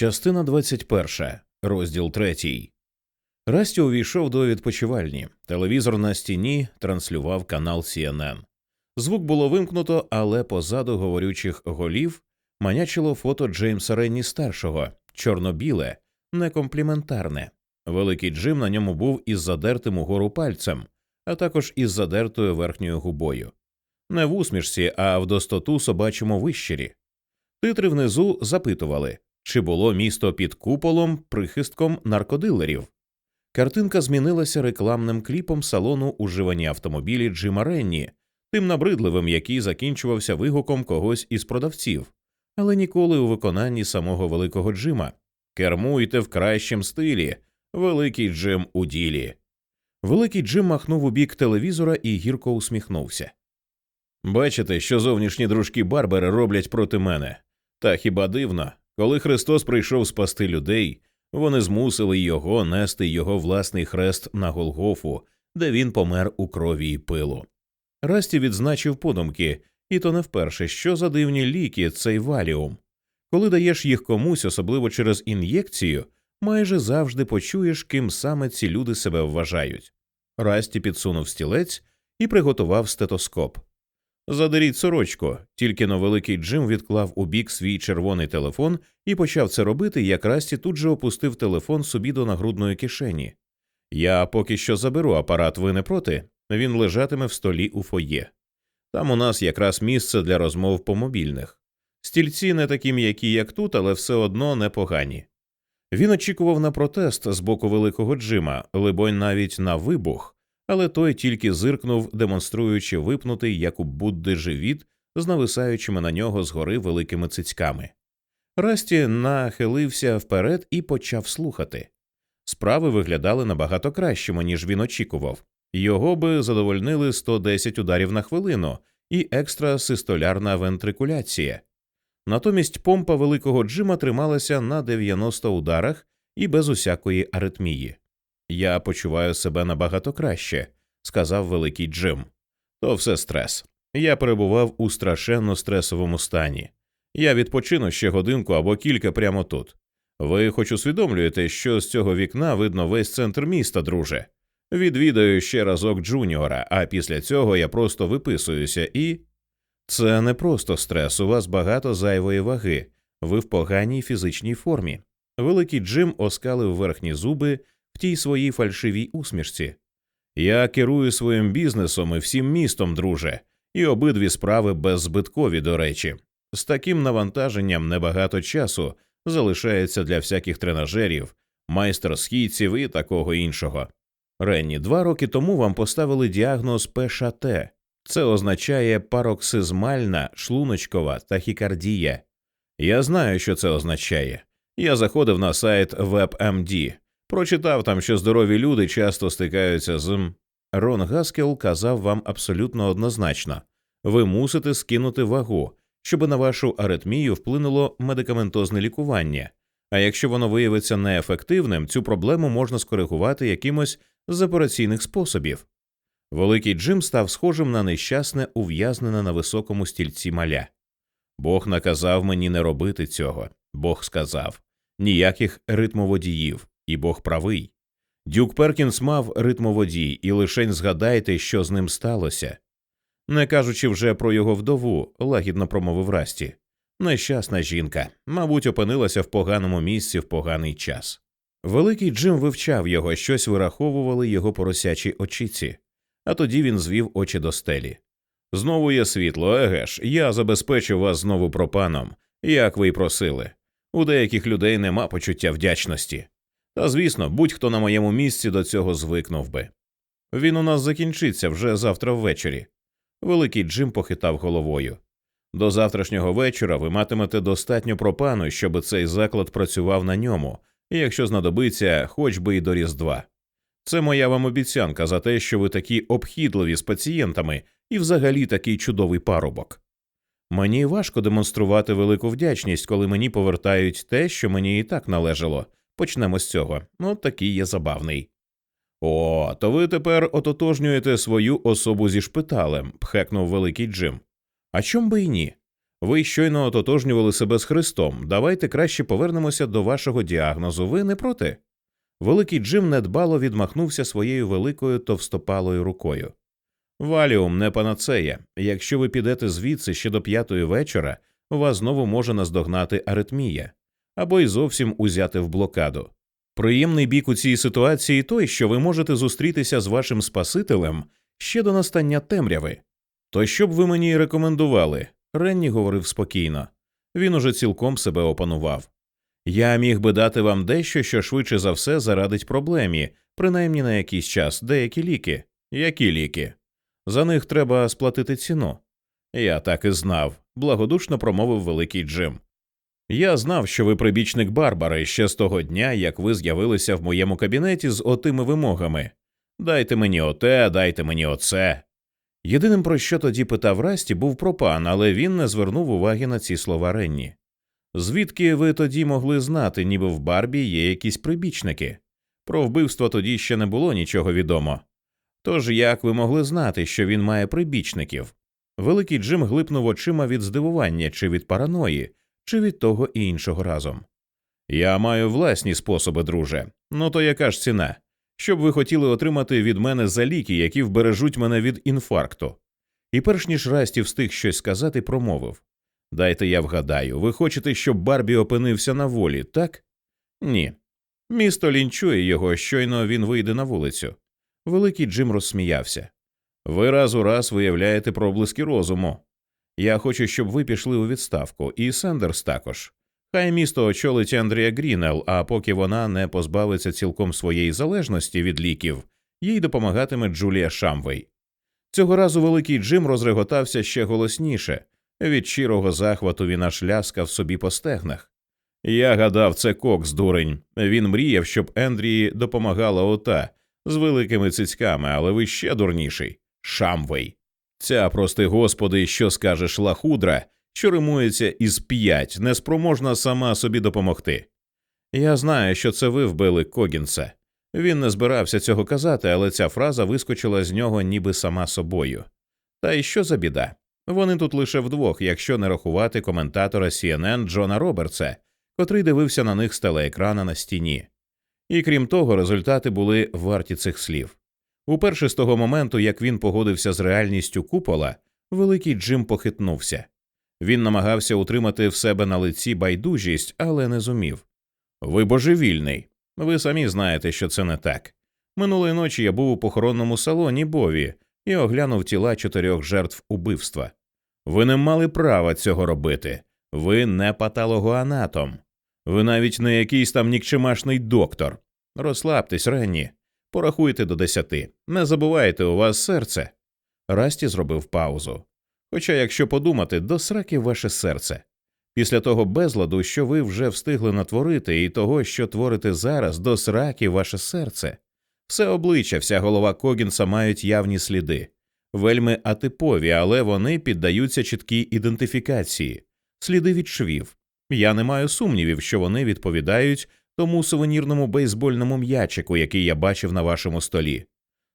Частина 21. розділ 3. Расті увійшов до відпочивальні. Телевізор на стіні транслював канал CNN. Звук було вимкнуто, але позаду говорючих голів манячило фото Джеймса Ренні старшого, чорно-біле, некомпліментарне. Великий Джим на ньому був із задертим угору пальцем, а також із задертою верхньою губою. Не в усмішці, а в достоту собачому вищирі. Титри внизу запитували, чи було місто під куполом прихистком наркодилерів. Картинка змінилася рекламним кліпом салону уживані автомобілі Джима Ренні, тим набридливим, який закінчувався вигуком когось із продавців, але ніколи у виконанні самого великого Джима. Кермуйте в кращому стилі, великий Джим у ділі. Великий Джим махнув у бік телевізора і гірко усміхнувся. Бачите, що зовнішні дружки Барбери роблять проти мене. Та хіба дивно, коли Христос прийшов спасти людей, вони змусили його нести його власний хрест на Голгофу, де він помер у крові й пилу. Расті відзначив подумки, і то не вперше, що за дивні ліки цей валіум. Коли даєш їх комусь, особливо через ін'єкцію, майже завжди почуєш, ким саме ці люди себе вважають. Расті підсунув стілець і приготував стетоскоп. Задеріть сорочку, тільки но великий Джим відклав у бік свій червоний телефон і почав це робити, як Расті тут же опустив телефон собі до нагрудної кишені. Я поки що заберу апарат, ви не проти. Він лежатиме в столі у фоє. Там у нас якраз місце для розмов по мобільних. Стільці не такі м'які, як тут, але все одно непогані. Він очікував на протест з боку великого Джима, либонь навіть на вибух, але той тільки зиркнув, демонструючи випнутий, як у Будди живіт, з нависаючими на нього згори великими цицьками. Расті нахилився вперед і почав слухати. Справи виглядали набагато кращими, ніж він очікував. Його би задовольнили 110 ударів на хвилину і екстрасистолярна вентрикуляція. Натомість помпа великого Джима трималася на 90 ударах і без усякої аритмії. Я почуваю себе набагато краще, сказав великий Джим. То все стрес. Я перебував у страшенно стресовому стані. Я відпочину ще годинку або кілька прямо тут. Ви хоч усвідомлюєте, що з цього вікна видно весь центр міста, друже. Відвідаю ще разок Джуніора, а після цього я просто виписуюся і. Це не просто стрес, у вас багато зайвої ваги, ви в поганій фізичній формі. Великий Джим оскалив верхні зуби в тій своїй фальшивій усмішці. Я керую своїм бізнесом і всім містом, друже, і обидві справи беззбиткові, до речі. З таким навантаженням небагато часу залишається для всяких тренажерів, майстер-східців і такого іншого. Ренні, два роки тому вам поставили діагноз ПШТ. Це означає пароксизмальна шлуночкова тахікардія. Я знаю, що це означає. Я заходив на сайт WebMD, прочитав там, що здорові люди часто стикаються з. Рон Гаскел казав вам абсолютно однозначно ви мусите скинути вагу, щоб на вашу аритмію вплинуло медикаментозне лікування. А якщо воно виявиться неефективним, цю проблему можна скоригувати якимось з операційних способів. Великий Джим став схожим на нещасне, ув'язнене на високому стільці маля. Бог наказав мені не робити цього. Бог сказав ніяких ритмоводіїв, і Бог правий. Дюк Перкінс мав ритмоводій, і лишень згадайте, що з ним сталося. Не кажучи вже про його вдову, лагідно промовив Расті. Нещасна жінка, мабуть, опинилася в поганому місці в поганий час. Великий Джим вивчав його, щось вираховували його поросячі очіці, а тоді він звів очі до стелі. Знову є світло, еге ж, я забезпечу вас знову пропаном, як ви й просили. У деяких людей нема почуття вдячності. Та звісно, будь-хто на моєму місці до цього звикнув би. Він у нас закінчиться вже завтра ввечері. Великий Джим похитав головою. До завтрашнього вечора ви матимете достатньо пропану, щоб цей заклад працював на ньому, і якщо знадобиться, хоч би й до Різдва. Це моя вам обіцянка за те, що ви такі обхідливі з пацієнтами і взагалі такий чудовий парубок. Мені важко демонструвати велику вдячність, коли мені повертають те, що мені і так належало. Почнемо з цього. Ну, такий є забавний. О, то ви тепер ототожнюєте свою особу зі шпиталем, пхекнув великий Джим. А чом би й ні? Ви щойно ототожнювали себе з Христом. Давайте краще повернемося до вашого діагнозу. Ви не проти? Великий Джим недбало відмахнувся своєю великою товстопалою рукою. Валіум не панацея. Якщо ви підете звідси ще до п'ятої вечора, вас знову може наздогнати аритмія або й зовсім узяти в блокаду. Приємний бік у цій ситуації той, що ви можете зустрітися з вашим Спасителем ще до настання темряви. То що б ви мені рекомендували? Ренні говорив спокійно. Він уже цілком себе опанував. Я міг би дати вам дещо, що швидше за все зарадить проблемі, принаймні на якийсь час, деякі ліки. Які ліки? За них треба сплатити ціну. Я так і знав, благодушно промовив великий Джим. Я знав, що ви прибічник Барбари ще з того дня, як ви з'явилися в моєму кабінеті з отими вимогами. Дайте мені оте, дайте мені оце. Єдиним, про що тоді питав Расті, був про пан, але він не звернув уваги на ці слова Ренні. Звідки ви тоді могли знати, ніби в Барбі є якісь прибічники? Про вбивство тоді ще не було нічого відомо. Тож як ви могли знати, що він має прибічників? Великий Джим глипнув очима від здивування чи від параної, чи від того і іншого разом. Я маю власні способи, друже. Ну то яка ж ціна? Що б ви хотіли отримати від мене за ліки, які вбережуть мене від інфаркту? І перш ніж Расті встиг щось сказати, промовив Дайте я вгадаю, ви хочете, щоб Барбі опинився на волі, так? Ні. Місто лінчує його, щойно він вийде на вулицю. Великий Джим розсміявся. Ви раз у раз виявляєте проблиски розуму. Я хочу, щоб ви пішли у відставку, і Сендерс також. Хай місто очолить Андрія Ґрінел, а поки вона не позбавиться цілком своєї залежності від ліків, їй допомагатиме Джулія Шамвей. Цього разу великий Джим розреготався ще голосніше. Від щирого захвату він аж ляскав собі по стегнах. Я гадав, це кокс, дурень. Він мріяв, щоб Ендрії допомагала ота з великими цицьками, але ви ще дурніший. Шамвей. Ця, прости господи, що скажеш лахудра, що римується із п'ять, неспроможна сама собі допомогти. Я знаю, що це ви вбили Когінса. Він не збирався цього казати, але ця фраза вискочила з нього ніби сама собою. Та й що за біда? Вони тут лише вдвох, якщо не рахувати коментатора CNN Джона Робертса, котрий дивився на них з телеекрана на стіні. І крім того, результати були варті цих слів. Уперше з того моменту, як він погодився з реальністю купола, великий Джим похитнувся. Він намагався утримати в себе на лиці байдужість, але не зумів. Ви божевільний. Ви самі знаєте, що це не так. Минулої ночі я був у похоронному салоні Бові і оглянув тіла чотирьох жертв убивства. Ви не мали права цього робити. Ви не патологоанатом. Ви навіть не якийсь там нікчемашний доктор. Розслабтесь, Ренні. Порахуйте до десяти. Не забувайте, у вас серце. Расті зробив паузу. Хоча, якщо подумати, до сраки ваше серце. Після того безладу, що ви вже встигли натворити, і того, що творите зараз, до сраки ваше серце. Все обличчя, вся голова Когінса мають явні сліди, вельми атипові, але вони піддаються чіткій ідентифікації, сліди від швів. Я не маю сумнівів, що вони відповідають тому сувенірному бейсбольному м'ячику, який я бачив на вашому столі.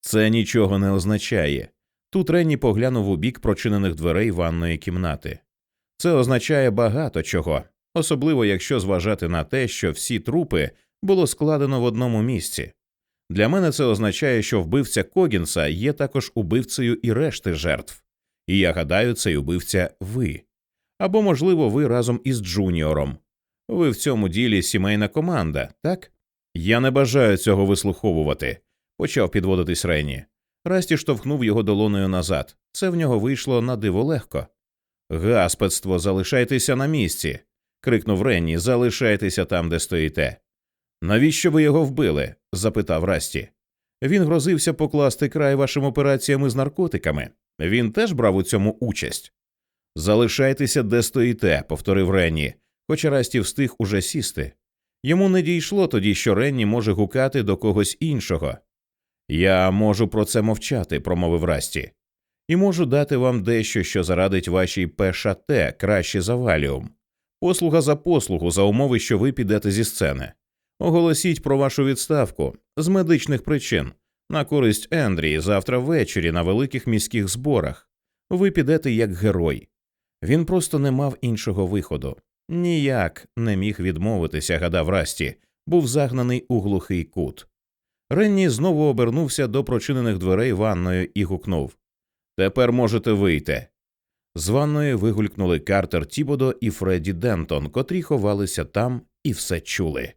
Це нічого не означає. Тут Ренні поглянув у бік прочинених дверей ванної кімнати. Це означає багато чого, особливо якщо зважати на те, що всі трупи було складено в одному місці. Для мене це означає, що вбивця Когінса є також убивцею і решти жертв, і я гадаю, цей убивця ви. Або, можливо, ви разом із Джуніором. Ви в цьому ділі сімейна команда, так? Я не бажаю цього вислуховувати, почав підводитись Ренні. Расті штовхнув його долоною назад. Це в нього вийшло на диво легко. Гаспецтво, залишайтеся на місці. крикнув Ренні, залишайтеся там, де стоїте. Навіщо ви його вбили? запитав Расті. Він грозився покласти край вашим операціям з наркотиками. Він теж брав у цьому участь. Залишайтеся, де стоїте, повторив Ренні, хоча Расті встиг уже сісти. Йому не дійшло тоді, що Ренні може гукати до когось іншого. Я можу про це мовчати, промовив Расті, і можу дати вам дещо, що зарадить вашій ПШТ краще за валіум. Послуга за послугу за умови, що ви підете зі сцени. Оголосіть про вашу відставку з медичних причин на користь Ендрії завтра ввечері на великих міських зборах. Ви підете як герой. Він просто не мав іншого виходу. Ніяк не міг відмовитися, гадав Расті, був загнаний у глухий кут. Ренні знову обернувся до прочинених дверей ванною і гукнув Тепер можете вийти. З ванної вигулькнули Картер Тібодо і Фредді Дентон, котрі ховалися там і все чули.